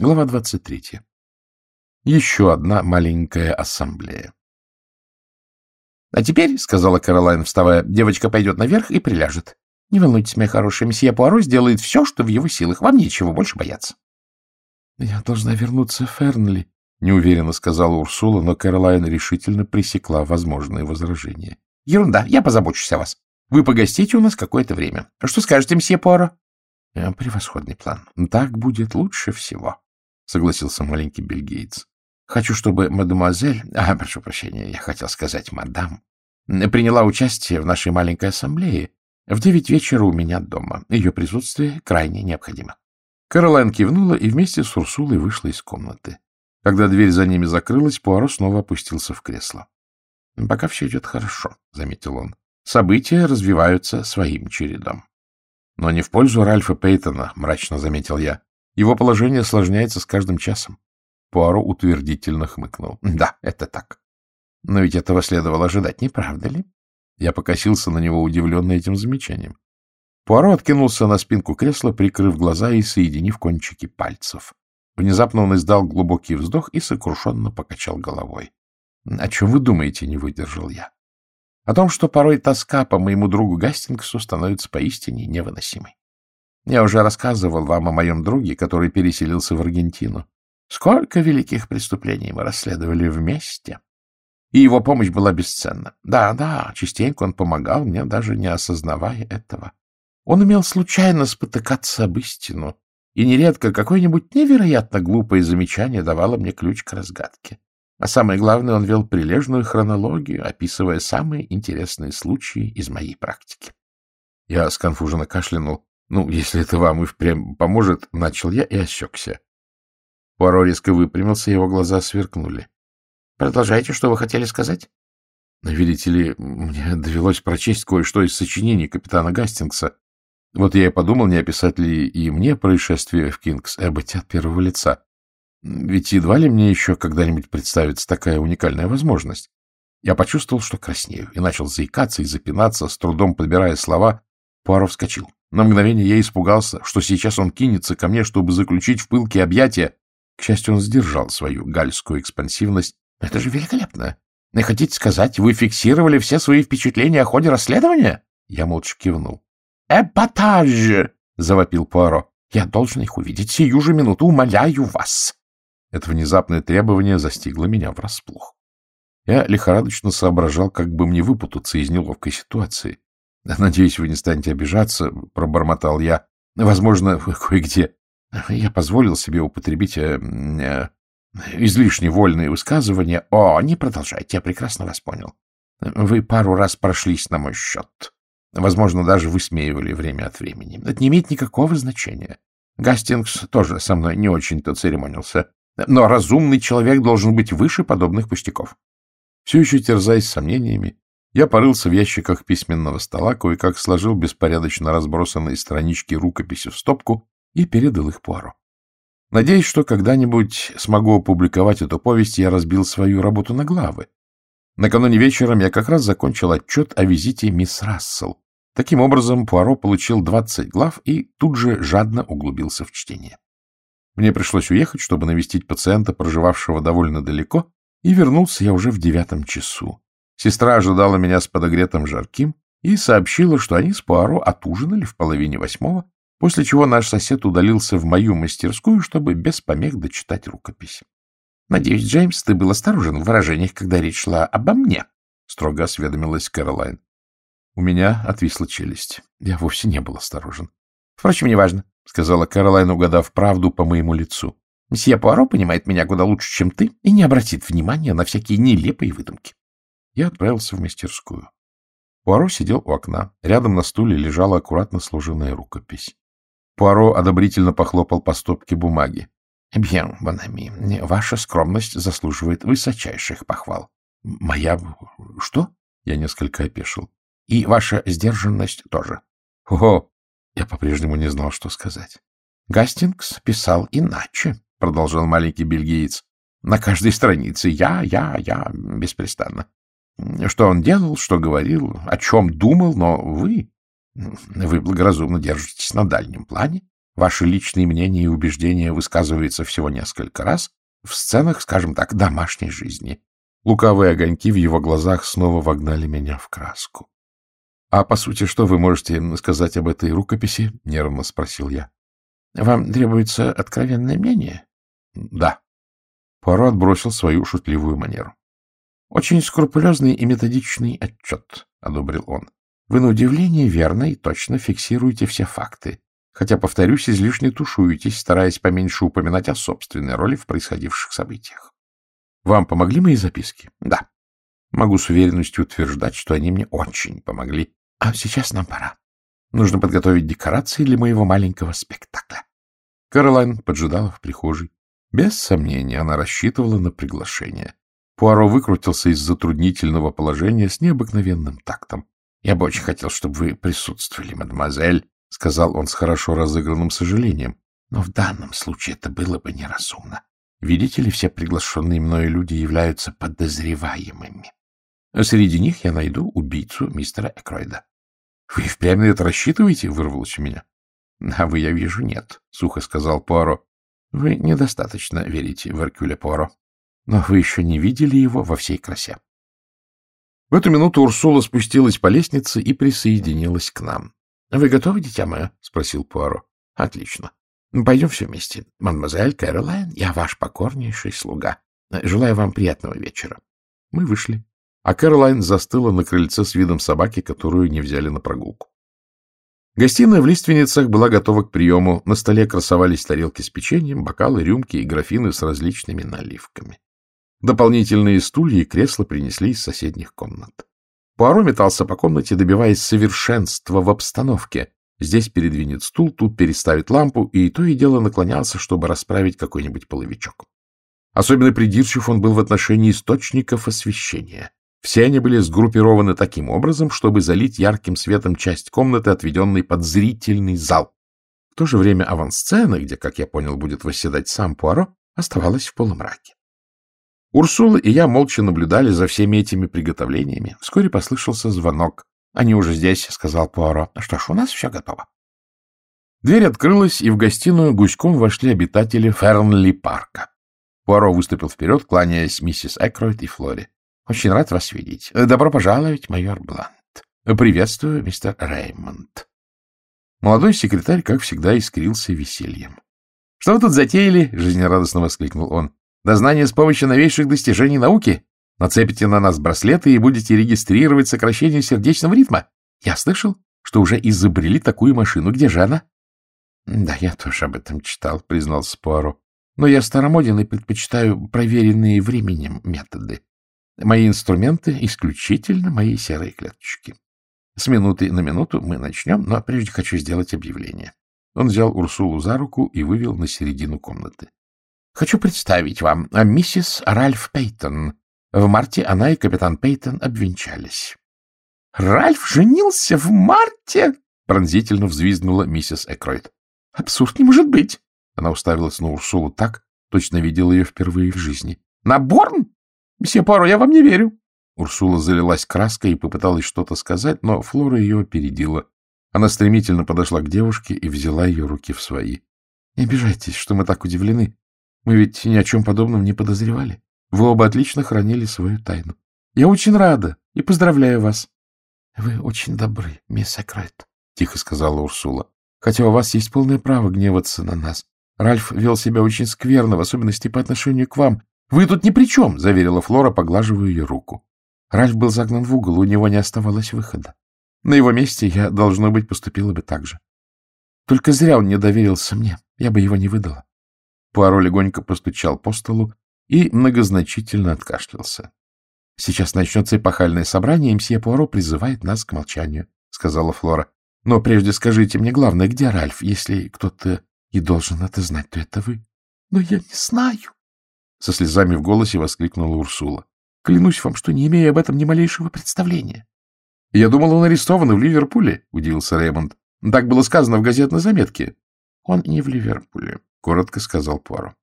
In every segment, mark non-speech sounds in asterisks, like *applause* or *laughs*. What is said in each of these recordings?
Глава 23. Еще одна маленькая ассамблея. — А теперь, — сказала Каролайн, вставая, — девочка пойдет наверх и приляжет. Не волнуйтесь, моя хорошая, месье Пуаро сделает все, что в его силах. Вам нечего больше бояться. — Я должна вернуться в Фернли, — неуверенно сказала Урсула, но Каролайн решительно пресекла возможные возражения. — Ерунда, я позабочусь о вас. Вы погостите у нас какое-то время. Что скажете, месье Пуаро? — Превосходный план. Так будет лучше всего согласился маленький бельгиец. Хочу, чтобы мадемуазель, а, прошу прощения, я хотел сказать мадам, приняла участие в нашей маленькой ассамблее в девять вечера у меня дома. Ее присутствие крайне необходимо. Каролайн кивнула и вместе с Урсулой вышла из комнаты. Когда дверь за ними закрылась, Пуаро снова опустился в кресло. — Пока все идет хорошо, — заметил он. События развиваются своим чередом. — Но не в пользу Ральфа Пейтона, — мрачно заметил я. Его положение осложняется с каждым часом. Пуаро утвердительно хмыкнул. — Да, это так. Но ведь этого следовало ожидать, не правда ли? Я покосился на него, удивленный этим замечанием. Пуаро откинулся на спинку кресла, прикрыв глаза и соединив кончики пальцев. Внезапно он издал глубокий вздох и сокрушенно покачал головой. — О чем вы думаете, — не выдержал я. — О том, что порой тоска по моему другу Гастингсу становится поистине невыносимой. Я уже рассказывал вам о моем друге, который переселился в Аргентину. Сколько великих преступлений мы расследовали вместе. И его помощь была бесценна. Да, да, частенько он помогал мне, даже не осознавая этого. Он умел случайно спотыкаться об истину, и нередко какое-нибудь невероятно глупое замечание давало мне ключ к разгадке. А самое главное, он вел прилежную хронологию, описывая самые интересные случаи из моей практики. Я сконфуженно кашлянул. Ну, если это вам и впрямь поможет, начал я и осекся. Пуаро резко выпрямился, его глаза сверкнули. — Продолжайте, что вы хотели сказать? — Видите ли, мне довелось прочесть кое-что из сочинений капитана Гастингса. Вот я и подумал, не описать ли и мне происшествие в Кингс-Эбботе от первого лица. Ведь едва ли мне еще когда-нибудь представится такая уникальная возможность. Я почувствовал, что краснею, и начал заикаться и запинаться, с трудом подбирая слова. Пуаро вскочил. На мгновение я испугался, что сейчас он кинется ко мне, чтобы заключить в пылкие объятия. К счастью, он сдержал свою гальскую экспансивность. — Это же великолепно! Вы хотите сказать, вы фиксировали все свои впечатления о ходе расследования? Я молча кивнул. — Эпатаж! — завопил Пуаро. — Я должен их увидеть сию же минуту, умоляю вас! Это внезапное требование застигло меня врасплох. Я лихорадочно соображал, как бы мне выпутаться из неловкой ситуации. — Надеюсь, вы не станете обижаться, — пробормотал я. — Возможно, кое-где я позволил себе употребить э, э, излишне вольные высказывания. — О, не продолжайте, я прекрасно вас понял. Вы пару раз прошлись на мой счет. Возможно, даже высмеивали время от времени. Это не имеет никакого значения. Гастингс тоже со мной не очень-то церемонился. Но разумный человек должен быть выше подобных пустяков. Все еще терзаясь сомнениями, я порылся в ящиках письменного стола, кое-как сложил беспорядочно разбросанные странички рукописи в стопку и передал их Пуаро. Надеюсь, что когда-нибудь смогу опубликовать эту повесть, я разбил свою работу на главы. Накануне вечером я как раз закончил отчет о визите мисс Рассел. Таким образом, Пуаро получил 20 глав и тут же жадно углубился в чтение. Мне пришлось уехать, чтобы навестить пациента, проживавшего довольно далеко, и вернулся я уже в девятом часу. Сестра ожидала меня с подогретым жарким и сообщила, что они с Пуаро отужинали в половине восьмого, после чего наш сосед удалился в мою мастерскую, чтобы без помех дочитать рукопись. — Надеюсь, Джеймс, ты был осторожен в выражениях, когда речь шла обо мне, — строго осведомилась Кэролайн. У меня отвисла челюсть. Я вовсе не был осторожен. — Впрочем, неважно, — сказала Кэролайн, угадав правду по моему лицу. — Мсье Пуаро понимает меня куда лучше, чем ты, и не обратит внимания на всякие нелепые выдумки. Я отправился в мастерскую. Пуаро сидел у окна. Рядом на стуле лежала аккуратно сложенная рукопись. Пуаро одобрительно похлопал по стопке бумаги. — Бьен, Бонами, ваша скромность заслуживает высочайших похвал. — Моя... что? Я несколько опешил. — И ваша сдержанность тоже. — Ого! Я по-прежнему не знал, что сказать. — Гастингс писал иначе, — продолжал маленький бельгиец. — На каждой странице я, я, я, беспрестанно. Что он делал, что говорил, о чем думал, но вы... Вы благоразумно держитесь на дальнем плане. Ваши личные мнения и убеждения высказываются всего несколько раз в сценах, скажем так, домашней жизни. Лукавые огоньки в его глазах снова вогнали меня в краску. — А по сути, что вы можете сказать об этой рукописи? — нервно спросил я. — Вам требуется откровенное мнение? — Да. Пуаро отбросил свою шутливую манеру. — Очень скрупулезный и методичный отчет, — одобрил он. — Вы на удивление верно и точно фиксируете все факты, хотя, повторюсь, излишне тушуетесь, стараясь поменьше упоминать о собственной роли в происходивших событиях. Вам помогли мои записки? Да. Могу с уверенностью утверждать, что они мне очень помогли. А сейчас нам пора. Нужно подготовить декорации для моего маленького спектакля. Каролайн поджидала в прихожей. Без сомнения, она рассчитывала на приглашение. Пуаро выкрутился из затруднительного положения с необыкновенным тактом. — Я бы очень хотел, чтобы вы присутствовали, мадемуазель, — сказал он с хорошо разыгранным сожалением. — Но в данном случае это было бы неразумно. Видите ли, все приглашенные мною люди являются подозреваемыми. Среди них я найду убийцу мистера Экройда. — Вы впрямь на это рассчитываете? — вырвалось у меня. — А вы, я вижу, нет, — сухо сказал Пуаро. — Вы недостаточно верите в Эркюля Пуаро. Но вы еще не видели его во всей красе. В эту минуту Урсула спустилась по лестнице и присоединилась к нам. — Вы готовы, дитя мое? — спросил Пуаро. — Отлично. Пойдем все вместе. Мадемуазель Кэролайн, я ваш покорнейший слуга. Желаю вам приятного вечера. Мы вышли а Кэролайн застыла на крыльце с видом собаки, которую не взяли на прогулку. Гостиная в лиственницах была готова к приему. На столе красовались тарелки с печеньем, бокалы, рюмки и графины с различными наливками. Дополнительные стулья и кресла принесли из соседних комнат. Пуаро метался по комнате, добиваясь совершенства в обстановке. Здесь передвинет стул, тут переставит лампу, и то и дело наклонялся, чтобы расправить какой-нибудь половичок. Особенно придирчив он был в отношении источников освещения. Все они были сгруппированы таким образом, чтобы залить ярким светом часть комнаты, отведенной под зрительный зал. В то же время авансцена, где, как я понял, будет восседать сам Пуаро, оставалась в полумраке. Урсула и я молча наблюдали за всеми этими приготовлениями. Вскоре послышался звонок. — Они уже здесь, — сказал Пуаро. — Что ж, у нас все готово. Дверь открылась, и в гостиную гуськом вошли обитатели Фернли-парка. Пуаро выступил вперед, кланяясь миссис Экройд и Флоре. Очень рад вас видеть. Добро пожаловать, майор Блант. Приветствую, мистер Реймонд. Молодой секретарь, как всегда, искрился весельем. — Что вы тут затеяли? — жизнерадостно воскликнул он. — Дознание с помощью новейших достижений науки? Нацепите на нас браслеты и будете регистрировать сокращение сердечного ритма? Я слышал, что уже изобрели такую машину. Где же она? — Да, я тоже об этом читал, — признался Пуаро. — Но я старомоден и предпочитаю проверенные временем методы. Мои инструменты — исключительно мои серые клеточки. С минуты на минуту мы начнем, но прежде хочу сделать объявление. Он взял Урсулу за руку и вывел на середину комнаты. Хочу представить вам а миссис Ральф Пейтон. В марте она и капитан Пейтон обвенчались. — Ральф женился в марте? — пронзительно взвизгнула миссис Экройд. — Абсурд не может быть! Она уставилась на Урсулу так, точно видела ее впервые в жизни. — На Борн? — Месье Паро, я вам не верю. Урсула залилась краской и попыталась что-то сказать, но Флора ее опередила. Она стремительно подошла к девушке и взяла ее руки в свои. — Не обижайтесь, что мы так удивлены. Мы ведь ни о чем подобном не подозревали. Вы оба отлично хранили свою тайну. Я очень рада и поздравляю вас. — Вы очень добры, мисс Экрайт, — тихо сказала Урсула. — Хотя у вас есть полное право гневаться на нас. Ральф вел себя очень скверно, в особенности по отношению к вам, — Вы тут ни при чем, — заверила Флора, поглаживая ее руку. Ральф был загнан в угол, у него не оставалось выхода. На его месте я, должно быть, поступила бы так же. Только зря он не доверился мне, я бы его не выдала. Пуаро легонько постучал по столу и многозначительно откашлялся. — Сейчас начнется эпохальное собрание, и мсье Пуаро призывает нас к молчанию, — сказала Флора. — Но прежде скажите мне главное, где Ральф? Если кто-то и должен это знать, то это вы. — Но я не знаю, со слезами в голосе воскликнула Урсула. — Клянусь вам, что не имею об этом ни малейшего представления. — Я думал, он арестован в Ливерпуле, — удивился Реймонд. — Так было сказано в газетной заметке. — Он не в Ливерпуле, — коротко сказал Пуаро.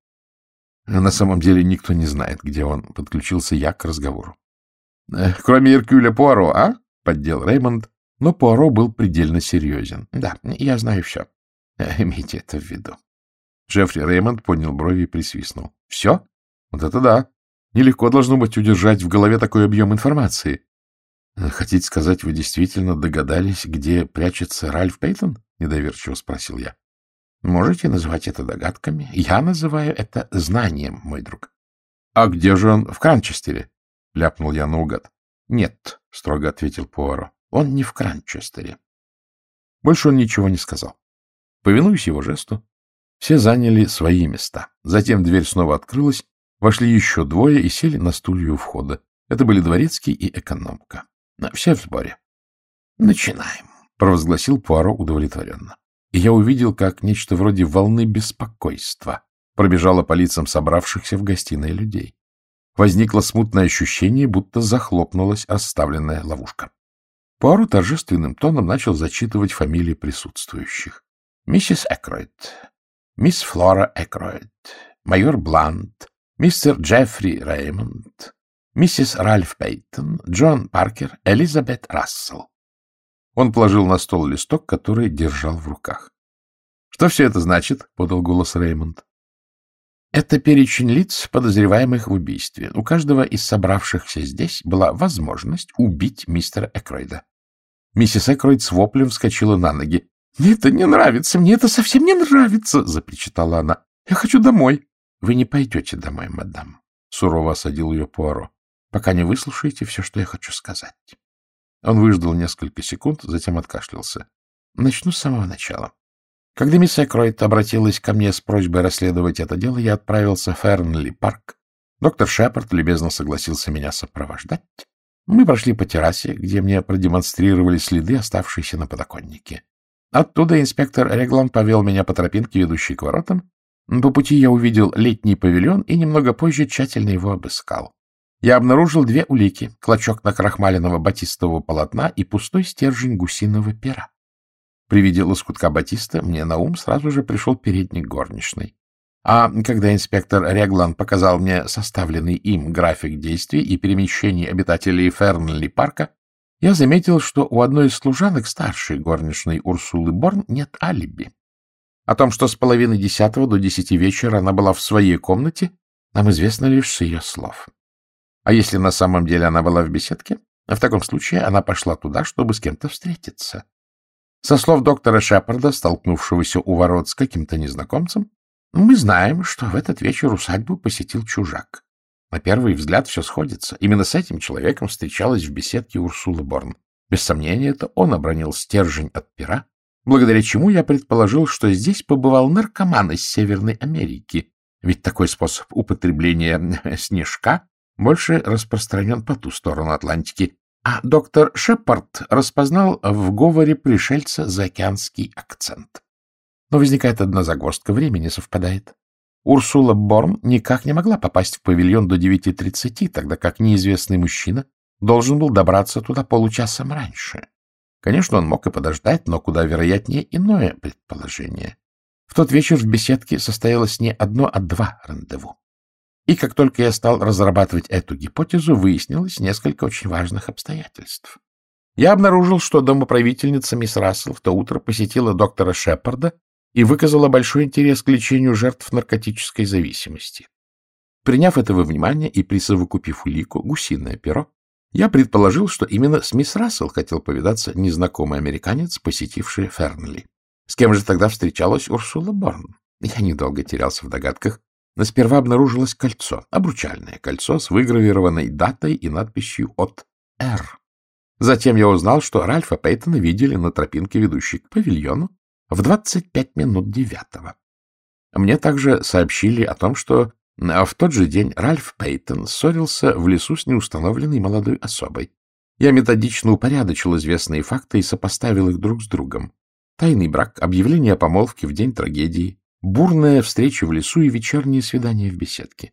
На самом деле никто не знает, где он. Подключился я к разговору. «Э, — Кроме Иркюля Пуаро, а? — поддел Реймонд. Но Пуаро был предельно серьезен. — Да, я знаю все. Имейте это в виду. Джеффри Реймонд поднял брови и присвистнул. — Все? Вот это да. Нелегко должно быть удержать в голове такой объем информации. — Хотите сказать, вы действительно догадались, где прячется Ральф Пейтон? — недоверчиво спросил я. — Можете называть это догадками. Я называю это знанием, мой друг. — А где же он? В Кранчестере? — ляпнул я наугад. — Нет, — строго ответил Пуаро. — Он не в Кранчестере. Больше он ничего не сказал. Повинуясь его жесту, все заняли свои места. Затем дверь снова открылась, вошли еще двое и сели на стулья у входа. Это были дворецкий и экономка. Все в сборе. — Начинаем, — провозгласил Пуаро удовлетворенно. И я увидел, как нечто вроде волны беспокойства пробежало по лицам собравшихся в гостиной людей. Возникло смутное ощущение, будто захлопнулась оставленная ловушка. Пуаро торжественным тоном начал зачитывать фамилии присутствующих. Миссис Экройд, мисс Флора Экройд, майор Блант, мистер Джеффри Реймонд, миссис Ральф Пейтон, Джон Паркер, Элизабет Рассел. Он положил на стол листок, который держал в руках. — Что все это значит? — подал голос Реймонд. — Это перечень лиц, подозреваемых в убийстве. У каждого из собравшихся здесь была возможность убить мистера Экройда. Миссис Экройд с воплем вскочила на ноги. — Мне это не нравится, мне это совсем не нравится! — запричитала она. — Я хочу домой. — Вы не пойдете домой, мадам, — сурово осадил ее Пуаро, — пока не выслушаете все, что я хочу сказать. Он выждал несколько секунд, затем откашлялся. Начну с самого начала. Когда мисс Экройт обратилась ко мне с просьбой расследовать это дело, я отправился в Фернли парк. Доктор Шепард любезно согласился меня сопровождать. Мы прошли по террасе, где мне продемонстрировали следы, оставшиеся на подоконнике. Оттуда инспектор Реглан повел меня по тропинке, ведущей к воротам. По пути я увидел летний павильон и немного позже тщательно его обыскал. Я обнаружил две улики — клочок накрахмаленного батистового полотна и пустой стержень гусиного пера. При виде лоскутка батиста мне на ум сразу же пришел передник горничной. А когда инспектор Реглан показал мне составленный им график действий и перемещений обитателей Фернли парка, я заметил, что у одной из служанок старшей горничной Урсулы Борн нет алиби. О том, что с половины десятого до десяти вечера она была в своей комнате, нам известно лишь с ее слов. А если на самом деле она была в беседке? В таком случае она пошла туда, чтобы с кем-то встретиться. Со слов доктора Шепарда, столкнувшегося у ворот с каким-то незнакомцем, мы знаем, что в этот вечер усадьбу посетил чужак. На первый взгляд все сходится. Именно с этим человеком встречалась в беседке Урсула Борн. Без сомнения, это он обронил стержень от пера, благодаря чему я предположил, что здесь побывал наркоман из Северной Америки, ведь такой способ употребления *laughs* снежка больше распространен по ту сторону Атлантики, а доктор Шепард распознал в говоре пришельца заокеанский акцент. Но возникает одна загвоздка, времени совпадает. Урсула Борн никак не могла попасть в павильон до 9.30, тогда как неизвестный мужчина должен был добраться туда получасом раньше. Конечно, он мог и подождать, но куда вероятнее иное предположение. В тот вечер в беседке состоялось не одно, а два рандеву. И как только я стал разрабатывать эту гипотезу, выяснилось несколько очень важных обстоятельств. Я обнаружил, что домоправительница мисс Рассел в то утро посетила доктора Шепарда и выказала большой интерес к лечению жертв наркотической зависимости. Приняв это во внимание и присовокупив улику гусиное перо, я предположил, что именно с мисс Рассел хотел повидаться незнакомый американец, посетивший Фернли. С кем же тогда встречалась Урсула Борн? Я недолго терялся в догадках, но сперва обнаружилось кольцо, обручальное кольцо с выгравированной датой и надписью от «Р». Затем я узнал, что Ральфа Пейтона видели на тропинке, ведущей к павильону, в 25 минут девятого. Мне также сообщили о том, что в тот же день Ральф Пейтон ссорился в лесу с неустановленной молодой особой. Я методично упорядочил известные факты и сопоставил их друг с другом. Тайный брак, объявление о помолвке в день трагедии, бурная встреча в лесу и вечерние свидания в беседке.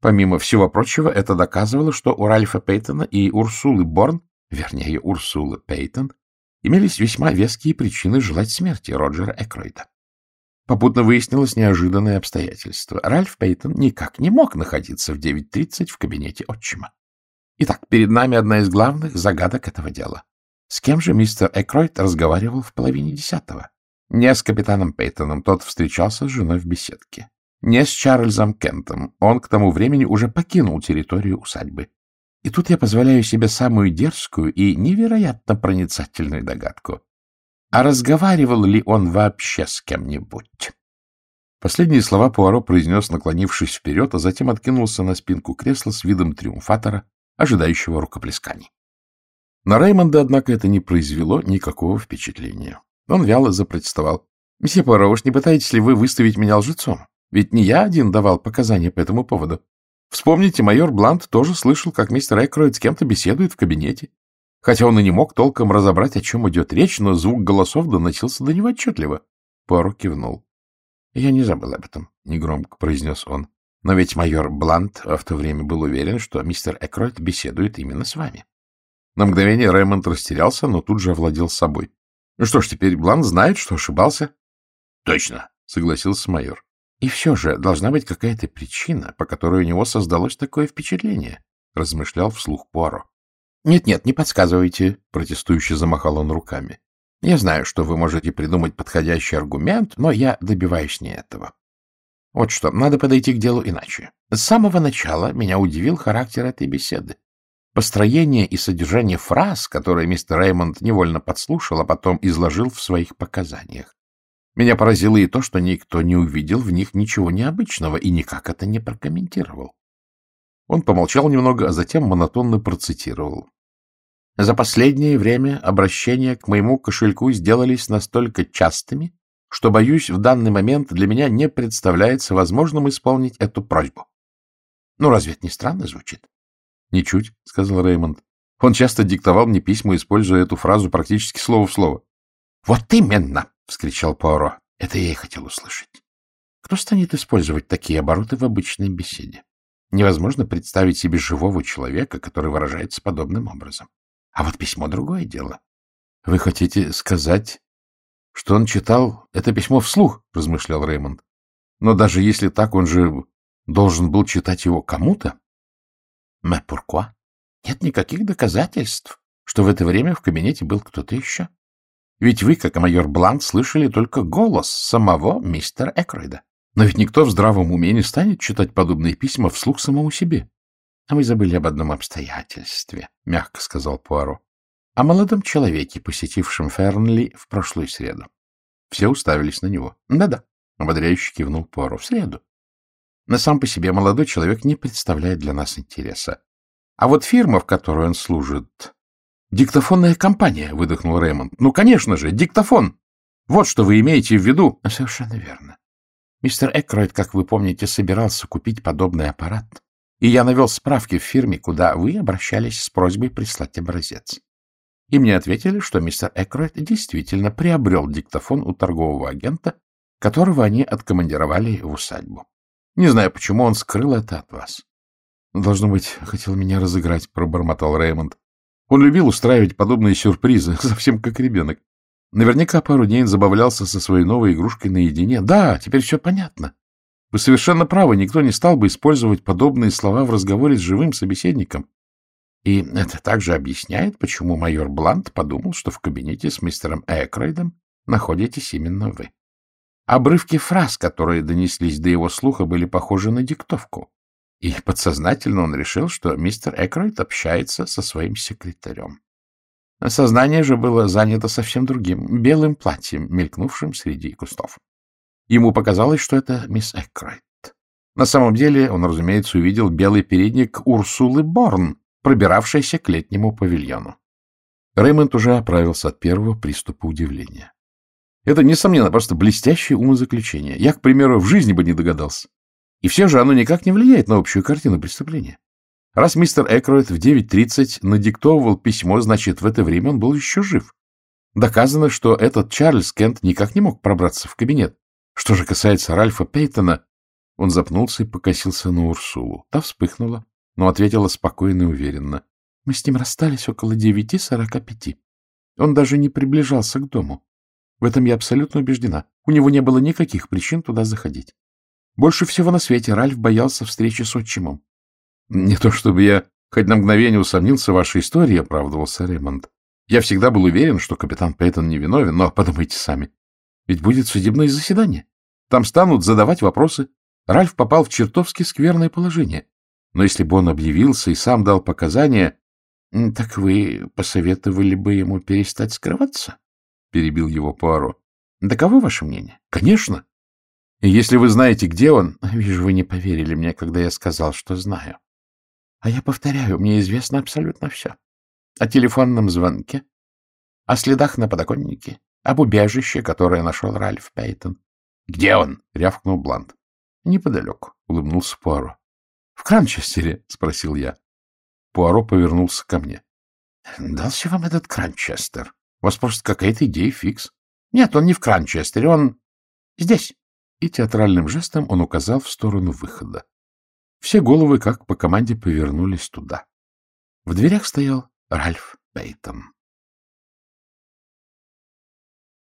Помимо всего прочего, это доказывало, что у Ральфа Пейтона и Урсулы Борн, вернее, Урсулы Пейтон, имелись весьма веские причины желать смерти Роджера Экройда. Попутно выяснилось неожиданное обстоятельство. Ральф Пейтон никак не мог находиться в 9.30 в кабинете отчима. Итак, перед нами одна из главных загадок этого дела. С кем же мистер Экройд разговаривал в половине десятого? Не с капитаном Пейтоном, тот встречался с женой в беседке. Не с Чарльзом Кентом, он к тому времени уже покинул территорию усадьбы. И тут я позволяю себе самую дерзкую и невероятно проницательную догадку. А разговаривал ли он вообще с кем-нибудь? Последние слова Пуаро произнес, наклонившись вперед, а затем откинулся на спинку кресла с видом триумфатора, ожидающего рукоплесканий. На Реймонда, однако, это не произвело никакого впечатления. Он вяло запротестовал. — Месье Пуаро, уж не пытаетесь ли вы выставить меня лжецом? Ведь не я один давал показания по этому поводу. Вспомните, майор Блант тоже слышал, как мистер Экроид с кем-то беседует в кабинете. Хотя он и не мог толком разобрать, о чем идет речь, но звук голосов доносился до него отчетливо. Пуаро кивнул. — Я не забыл об этом, — негромко произнес он. Но ведь майор Блант в то время был уверен, что мистер Экроид беседует именно с вами. На мгновение Рэймонд растерялся, но тут же овладел собой. — Ну что ж, теперь Блант знает, что ошибался. — Точно, — согласился майор. И все же должна быть какая-то причина, по которой у него создалось такое впечатление, — размышлял вслух Пуаро. «Нет, — Нет-нет, не подсказывайте, — протестующе замахал он руками. — Я знаю, что вы можете придумать подходящий аргумент, но я добиваюсь не этого. Вот что, надо подойти к делу иначе. С самого начала меня удивил характер этой беседы. Построение и содержание фраз, которые мистер Реймонд невольно подслушал, а потом изложил в своих показаниях. Меня поразило и то, что никто не увидел в них ничего необычного и никак это не прокомментировал. Он помолчал немного, а затем монотонно процитировал. За последнее время обращения к моему кошельку сделались настолько частыми, что, боюсь, в данный момент для меня не представляется возможным исполнить эту просьбу. Ну, разве это не странно звучит? — Ничуть, — сказал Реймонд. Он часто диктовал мне письма, используя эту фразу практически слово в слово. — Вот именно! — вскричал Пуаро. — Это я и хотел услышать. Кто станет использовать такие обороты в обычной беседе? Невозможно представить себе живого человека, который выражается подобным образом. А вот письмо — другое дело. — Вы хотите сказать, что он читал это письмо вслух? — размышлял Реймонд. — Но даже если так, он же должен был читать его кому-то. — Mais pourquoi? Нет никаких доказательств, что в это время в кабинете был кто-то еще. Ведь вы, как майор Блант, слышали только голос самого мистера Экройда. Но ведь никто в здравом уме не станет читать подобные письма вслух самому себе. — А вы забыли об одном обстоятельстве, — мягко сказал Пуаро. — О молодом человеке, посетившем Фернли в прошлую среду. Все уставились на него. Да — Да-да, — ободряюще кивнул Пуаро. — В среду. Но сам по себе молодой человек не представляет для нас интереса. А вот фирма, в которой он служит, «Диктофонная компания», — выдохнул Рэймонд. «Ну, конечно же, диктофон. Вот что вы имеете в виду». «Совершенно верно. Мистер Экройд, как вы помните, собирался купить подобный аппарат, и я навел справки в фирме, куда вы обращались с просьбой прислать образец. И мне ответили, что мистер Экройд действительно приобрел диктофон у торгового агента, которого они откомандировали в усадьбу. Не знаю, почему он скрыл это от вас. — Должно быть, хотел меня разыграть, — пробормотал Рэймонд. Он любил устраивать подобные сюрпризы, *laughs* совсем как ребенок. Наверняка пару дней он забавлялся со своей новой игрушкой наедине. Да, теперь все понятно. Вы совершенно правы, никто не стал бы использовать подобные слова в разговоре с живым собеседником. И это также объясняет, почему майор Блант подумал, что в кабинете с мистером Экройдом находитесь именно вы. Обрывки фраз, которые донеслись до его слуха, были похожи на диктовку. И подсознательно он решил, что мистер Экройд общается со своим секретарем. Сознание же было занято совсем другим, белым платьем, мелькнувшим среди кустов. Ему показалось, что это мисс Экройд. На самом деле он, разумеется, увидел белый передник Урсулы Борн, пробиравшейся к летнему павильону. Рэймонд уже оправился от первого приступа удивления. Это, несомненно, просто блестящее умозаключение. Я, к примеру, в жизни бы не догадался. И все же оно никак не влияет на общую картину преступления. Раз мистер Экроид в 9.30 надиктовывал письмо, значит, в это время он был еще жив. Доказано, что этот Чарльз Кент никак не мог пробраться в кабинет. Что же касается Ральфа Пейтона, он запнулся и покосился на Урсулу. Та вспыхнула, но ответила спокойно и уверенно. Мы с ним расстались около девяти сорока пяти. Он даже не приближался к дому. В этом я абсолютно убеждена. У него не было никаких причин туда заходить. Больше всего на свете Ральф боялся встречи с отчимом. — Не то чтобы я хоть на мгновение усомнился в вашей истории, — оправдывался Ремонд. Я всегда был уверен, что капитан Пейтон невиновен, но подумайте сами. Ведь будет судебное заседание. Там станут задавать вопросы. Ральф попал в чертовски скверное положение. Но если бы он объявился и сам дал показания... — Так вы посоветовали бы ему перестать скрываться? — перебил его Пуаро. — Таково ваше мнение? — Конечно. Если вы знаете, где он... *laughs* — Вижу, вы не поверили мне, когда я сказал, что знаю. А я повторяю, мне известно абсолютно все. О телефонном звонке, о следах на подоконнике, об убежище, которое нашел Ральф Пейтон. — Где он? — рявкнул Блант. — Неподалеку, — улыбнулся Пуаро. — В Кранчестере? — спросил я. Пуаро повернулся ко мне. — Дался вам этот Кранчестер? Вас просто какая-то идея фикс. Нет, он не в Кранчестере, он здесь. И театральным жестом он указал в сторону выхода. Все головы, как по команде, повернулись туда. В дверях стоял Ральф Пейтон.